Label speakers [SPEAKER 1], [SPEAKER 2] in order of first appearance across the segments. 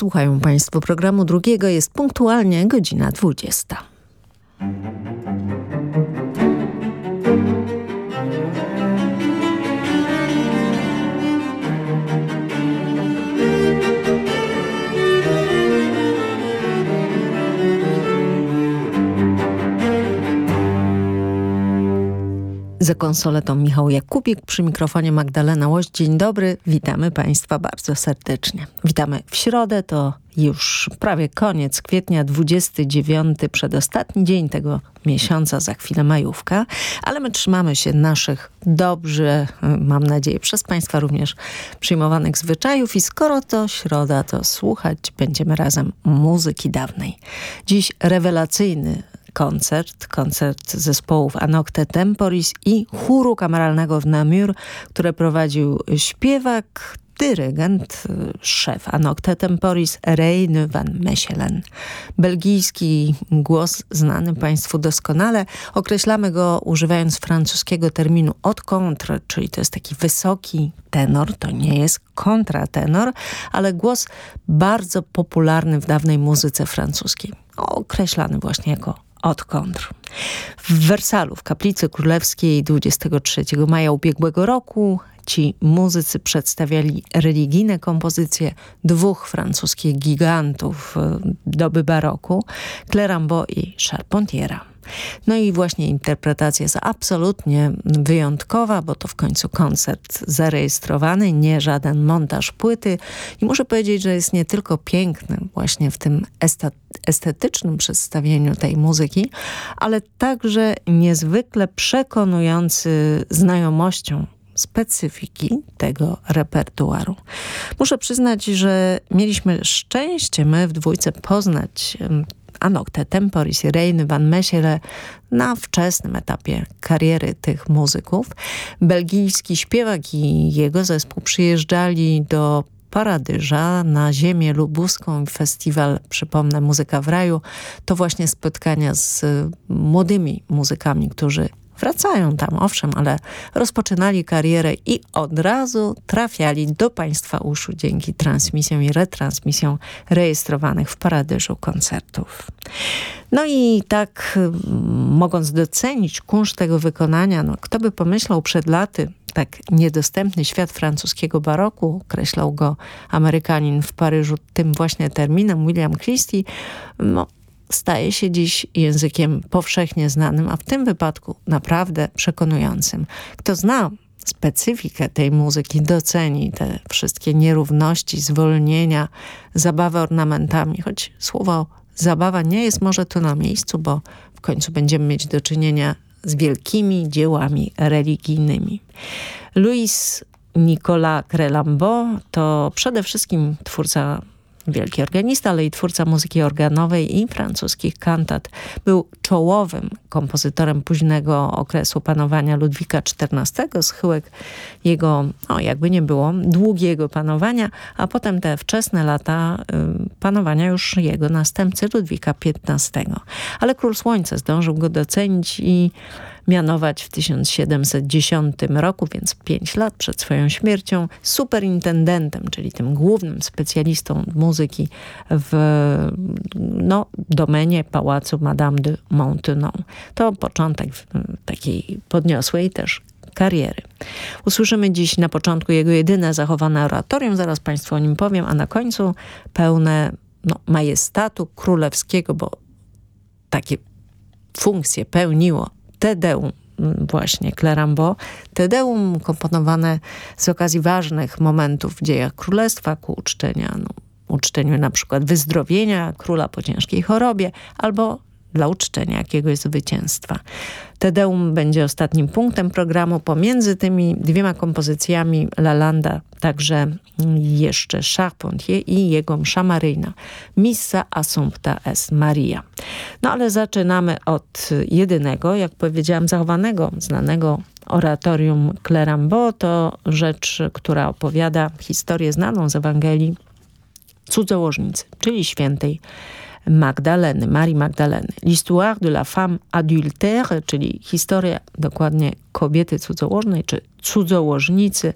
[SPEAKER 1] Słuchają Państwo programu drugiego, jest punktualnie godzina 20. Za konsoletą Michał Jakubik, przy mikrofonie Magdalena Łoś. Dzień dobry, witamy Państwa bardzo serdecznie. Witamy w środę, to już prawie koniec kwietnia, 29, przedostatni dzień tego miesiąca, za chwilę majówka, ale my trzymamy się naszych dobrze, mam nadzieję, przez Państwa również przyjmowanych zwyczajów i skoro to środa, to słuchać będziemy razem muzyki dawnej. Dziś rewelacyjny koncert, koncert zespołów Anocte Temporis i chóru kameralnego w Namur, które prowadził śpiewak, dyrygent, szef Anocte Temporis Reine van Mechelen. Belgijski głos znany Państwu doskonale. Określamy go używając francuskiego terminu od contre, czyli to jest taki wysoki tenor, to nie jest kontratenor, ale głos bardzo popularny w dawnej muzyce francuskiej. Określany właśnie jako od kontr. W Wersalu, w Kaplicy Królewskiej 23 maja ubiegłego roku ci muzycy przedstawiali religijne kompozycje dwóch francuskich gigantów e, doby baroku, Clerambault i Charpentiera. No i właśnie interpretacja jest absolutnie wyjątkowa, bo to w końcu koncert zarejestrowany, nie żaden montaż płyty. I muszę powiedzieć, że jest nie tylko piękny właśnie w tym estetycznym przedstawieniu tej muzyki, ale także niezwykle przekonujący znajomością specyfiki tego repertuaru. Muszę przyznać, że mieliśmy szczęście my w dwójce poznać Anokte Temporis i Reine van Mechele na wczesnym etapie kariery tych muzyków. Belgijski śpiewak i jego zespół przyjeżdżali do Paradyża na ziemię lubuską. Festiwal, przypomnę, Muzyka w Raju, to właśnie spotkania z młodymi muzykami, którzy Wracają tam, owszem, ale rozpoczynali karierę i od razu trafiali do Państwa uszu dzięki transmisjom i retransmisjom rejestrowanych w Paradyżu koncertów. No i tak mogąc docenić kunszt tego wykonania, no, kto by pomyślał przed laty, tak niedostępny świat francuskiego baroku, określał go Amerykanin w Paryżu tym właśnie terminem, William Christie, no, staje się dziś językiem powszechnie znanym, a w tym wypadku naprawdę przekonującym. Kto zna specyfikę tej muzyki, doceni te wszystkie nierówności, zwolnienia, zabawę ornamentami, choć słowo zabawa nie jest może tu na miejscu, bo w końcu będziemy mieć do czynienia z wielkimi dziełami religijnymi. Louis Nicolas Crelambeau to przede wszystkim twórca wielki organista, ale i twórca muzyki organowej i francuskich kantat. Był czołowym kompozytorem późnego okresu panowania Ludwika XIV, schyłek jego, no jakby nie było, długiego panowania, a potem te wczesne lata y, panowania już jego następcy Ludwika XV. Ale Król Słońca zdążył go docenić i mianować w 1710 roku, więc pięć lat przed swoją śmiercią, superintendentem, czyli tym głównym specjalistą muzyki w no, domenie pałacu Madame de Maintenon. To początek takiej podniosłej też kariery. Usłyszymy dziś na początku jego jedyne zachowane oratorium, zaraz Państwu o nim powiem, a na końcu pełne no, majestatu królewskiego, bo takie funkcje pełniło Tedeum właśnie Clerambo. Tedeum komponowane z okazji ważnych momentów w dziejach królestwa ku uczczenia, no, uczczeniu na przykład wyzdrowienia króla po ciężkiej chorobie albo dla uczczenia jakiegoś zwycięstwa. Tedeum będzie ostatnim punktem programu. Pomiędzy tymi dwiema kompozycjami Lalanda także jeszcze Charpentier i jego msza maryjna Missa Assumpta es Maria. No ale zaczynamy od jedynego, jak powiedziałam, zachowanego, znanego oratorium Clerambeau. To rzecz, która opowiada historię znaną z Ewangelii cudzołożnicy, czyli świętej
[SPEAKER 2] Magdaleny, Marii Magdaleny. L'histoire de la femme adultère, czyli historia dokładnie kobiety cudzołożnej, czy cudzołożnicy,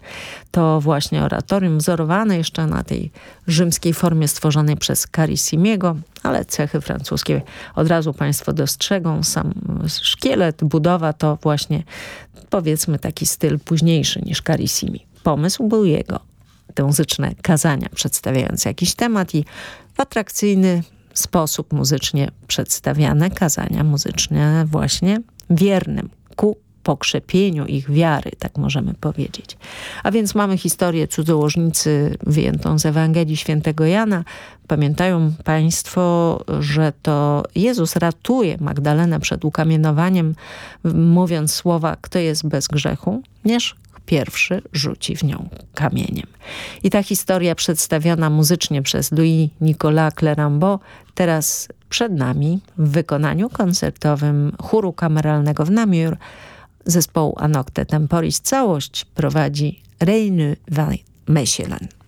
[SPEAKER 2] to właśnie oratorium wzorowane jeszcze na tej rzymskiej formie stworzonej przez Carissimiego, ale cechy francuskie od razu Państwo dostrzegą. Sam szkielet, budowa to właśnie powiedzmy taki styl późniejszy niż Carissimi. Pomysł był jego. Te muzyczne kazania przedstawiające jakiś temat i w atrakcyjny sposób muzycznie przedstawiane kazania muzyczne właśnie wiernym ku pokrzepieniu ich wiary, tak możemy powiedzieć. A więc mamy historię cudzołożnicy wyjętą z Ewangelii Świętego Jana. Pamiętają Państwo, że to Jezus ratuje Magdalenę przed ukamienowaniem, mówiąc słowa, kto jest bez grzechu, niż pierwszy rzuci w nią kamieniem. I ta historia przedstawiona muzycznie przez Louis Nicolas Clerambeau teraz przed nami w wykonaniu koncertowym chóru kameralnego w Namur zespołu Anocte Temporis. Całość prowadzi Reine van Mechelen.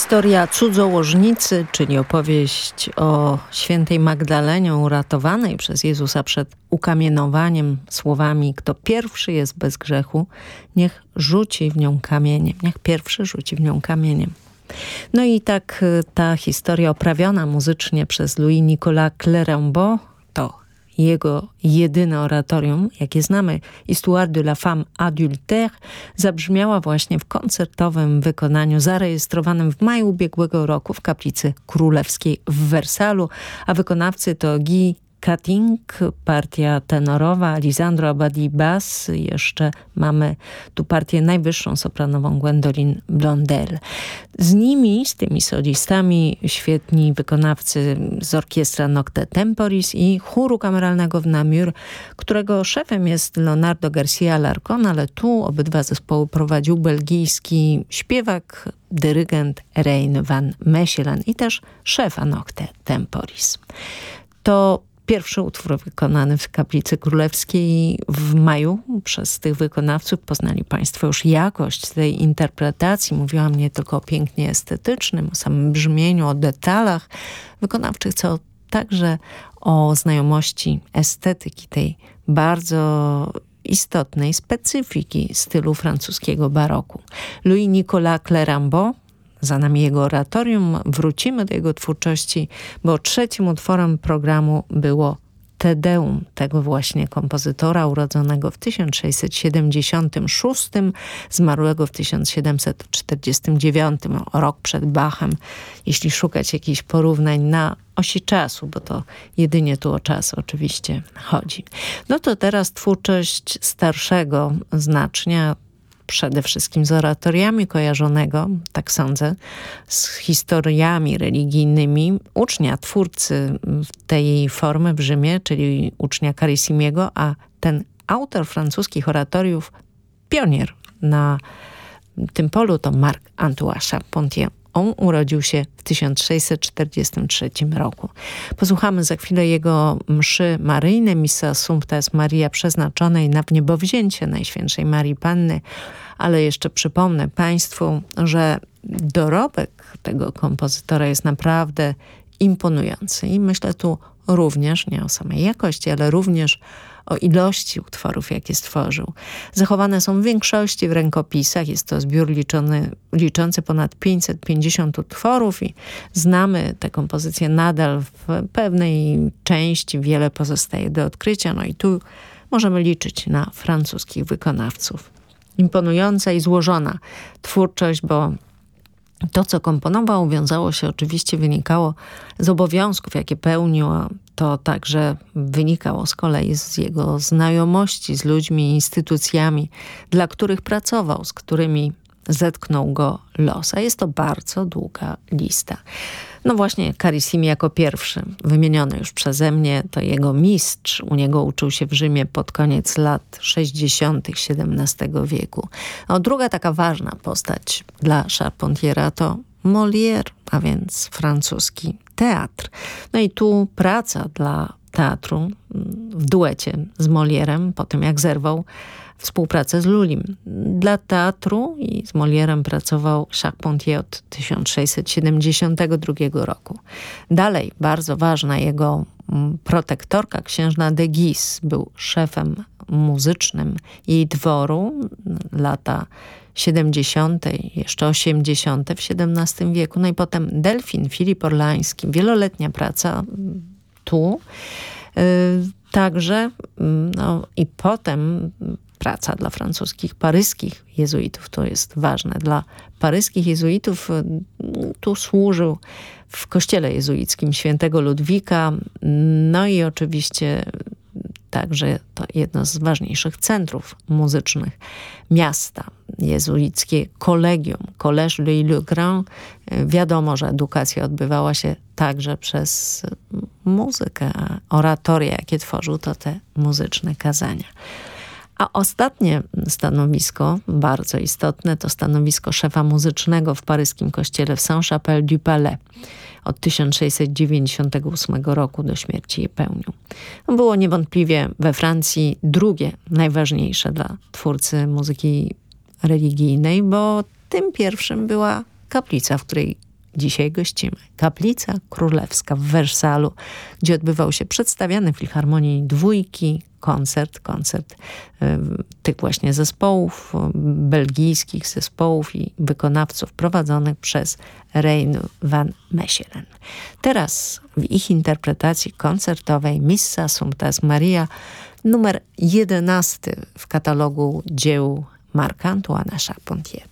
[SPEAKER 1] Historia cudzołożnicy, czyli opowieść o świętej Magdalenie uratowanej przez Jezusa przed ukamienowaniem słowami kto pierwszy jest bez grzechu, niech rzuci w nią kamieniem. Niech pierwszy rzuci w nią kamieniem. No i tak y, ta historia oprawiona muzycznie przez Louis Nicolas Clerembault jego jedyne oratorium, jakie znamy, Histoire de la femme adultère, zabrzmiała właśnie w koncertowym wykonaniu zarejestrowanym w maju ubiegłego roku w kaplicy królewskiej w Wersalu, a wykonawcy to Guy Cutting, partia tenorowa, Lisandro Abadi Bass, jeszcze mamy tu partię najwyższą sopranową Gwendolyn Blondel. Z nimi, z tymi solistami, świetni wykonawcy z orkiestra Nocte Temporis i chóru kameralnego w Namur, którego szefem jest Leonardo Garcia Larcon, ale tu obydwa zespoły prowadził belgijski śpiewak, dyrygent Rein van Mechelen i też szefa Nocte Temporis. To Pierwszy utwór wykonany w Kaplicy Królewskiej w maju przez tych wykonawców. Poznali Państwo już jakość tej interpretacji. Mówiłam nie tylko o pięknie estetycznym, o samym brzmieniu, o detalach wykonawczych, co także o znajomości estetyki tej bardzo istotnej specyfiki stylu francuskiego baroku. Louis Nicolas Clerambault za nami jego oratorium. Wrócimy do jego twórczości, bo trzecim utworem programu było Tedeum tego właśnie kompozytora urodzonego w 1676, zmarłego w 1749, rok przed Bachem, jeśli szukać jakichś porównań na osi czasu, bo to jedynie tu o czas oczywiście chodzi. No to teraz twórczość starszego znacznia, przede wszystkim z oratoriami kojarzonego, tak sądzę, z historiami religijnymi ucznia, twórcy tej formy w Rzymie, czyli ucznia Carissimiego, a ten autor francuskich oratoriów, pionier na tym polu to Marc Antoine Charpentier. On urodził się w 1643 roku. Posłuchamy za chwilę jego mszy maryjne, Missa Sumptes Maria przeznaczonej na wniebowzięcie Najświętszej Marii Panny, ale jeszcze przypomnę Państwu, że dorobek tego kompozytora jest naprawdę imponujący i myślę tu również, nie o samej jakości, ale również o ilości utworów, jakie stworzył. Zachowane są w większości w rękopisach. Jest to zbiór liczony, liczący ponad 550 utworów i znamy te kompozycje nadal w pewnej części. Wiele pozostaje do odkrycia. No i tu możemy liczyć na francuskich wykonawców. Imponująca i złożona twórczość, bo to, co komponował, wiązało się oczywiście, wynikało z obowiązków, jakie pełnił, a to także wynikało z kolei z jego znajomości z ludźmi, instytucjami, dla których pracował, z którymi zetknął go los. A jest to bardzo długa lista. No właśnie Carissimi jako pierwszy, wymieniony już przeze mnie, to jego mistrz. U niego uczył się w Rzymie pod koniec lat 60. XVII wieku. No, druga taka ważna postać dla Charpentiera to Molière, a więc francuski teatr. No i tu praca dla teatru mm, w duecie z Molierem, po tym jak zerwał współpracę z Lulim. Dla teatru i z Molierem pracował Charpentier od 1672 roku. Dalej, bardzo ważna jego mm, protektorka, księżna de Guise, był szefem muzycznym jej dworu lata 70., jeszcze 80. w XVII wieku. No i potem Delfin, Filip Orlański, wieloletnia praca tu. Y, także mm, no, i potem praca dla francuskich, paryskich jezuitów. To jest ważne. Dla paryskich jezuitów y, tu służył w kościele jezuickim świętego Ludwika. No i oczywiście także to jedno z ważniejszych centrów muzycznych miasta. Jezuickie kolegium, Collège Le Grand. Wiadomo, że edukacja odbywała się także przez muzykę, oratoria, jakie tworzył, to te muzyczne kazania. A ostatnie stanowisko, bardzo istotne, to stanowisko szefa muzycznego w paryskim kościele w Saint-Chapelle du Palais. Od 1698 roku do śmierci je pełnił. Było niewątpliwie we Francji drugie, najważniejsze dla twórcy muzyki religijnej, bo tym pierwszym była
[SPEAKER 2] kaplica, w której dzisiaj gościmy. Kaplica Królewska w Wersalu, gdzie odbywał się przedstawiany Filharmonii Dwójki koncert, koncert tych właśnie zespołów, belgijskich zespołów i wykonawców prowadzonych przez Rein van Mechelen. Teraz w ich interpretacji koncertowej Missa Sumptas Maria numer 11 w katalogu dzieł Marca Antoine Charpentier.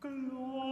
[SPEAKER 2] 更多